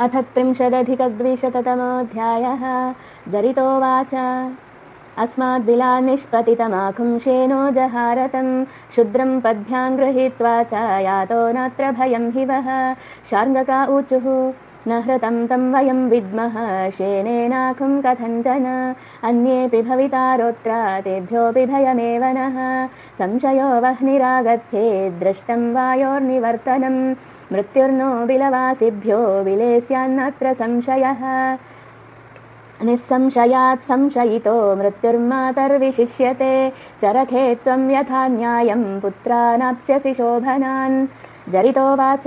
अथ त्रिंशदधिकद्विशततमोऽध्यायः। जरितोवाच अस्माद्बिला निष्पतितमाकुंशेनो जहारतं। शुद्रं पद्भ्यां गृहीत्वा च यातो नात्र भयं हि वः। शार्ङ्गका ऊचुः न हृतं तं वयं विद्मः शेनेनाकुं कथञ्चन। अन्येऽपि भवितारोऽत्र तेभ्योऽपि भयमेव नः। संशयो वह्निरागच्छेद्दृष्टं वायोर्निवर्तनं। मृत्युर्नो बिलवासिभ्यो विलेस्यान्नत्र संशयः। निःसंशयात् संशयितो मृत्युर्मातर्विशिष्यते। चरखे त्वं यथा न्यायं पुत्रानाप्स्यसि शोभनान्। जरितोवाच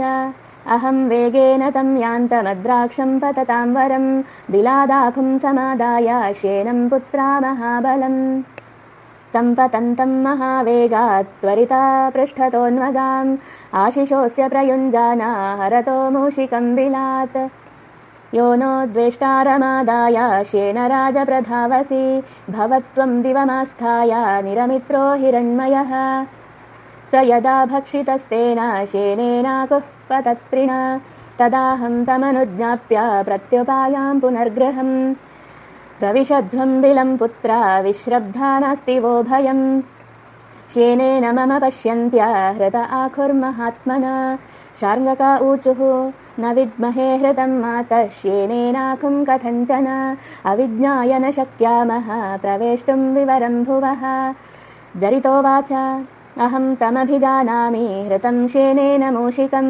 अहं वेगेन तं यान्तमद्राक्षं पततां वरं बिलादाखुं समादाय श्येनं पुत्रा महाबलम्। तं पतन्तं महावेगात् त्वरिता पृष्ठतोऽन्वगाम् आशिषोऽस्य प्रयुञ्जाना हरतो मूषिकं बिलात्। यो नो द्वेष्टारमादाय श्येन राजप्रधावसि भवत्वं दिवमास्थाय निरमित्रो हिरण्मयः स यदा भक्षितस्तेन शेनेनाकुः पतत्रिण तदाहं तमनुज्ञाप्य प्रत्युपायां पुनर्गृहम्। प्रविशध्वं बिलं पुत्रा विश्रब्धा नास्ति वो भयम्। शेनेन मम पश्यन्त्या हृत आखुर्महात्मना शार्ङ्गका ऊचुः न विद्महे हृतं मातः श्येनेनाकुं कथञ्चन अविज्ञाय न शक्यामः प्रवेष्टुं विवरं भुवः। जरितोवाच अहं तमभिजानामि हृतं शेनेन मूषिकं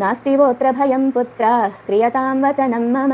नास्ति वोत्र भयं पुत्राः क्रियतां वचनं मम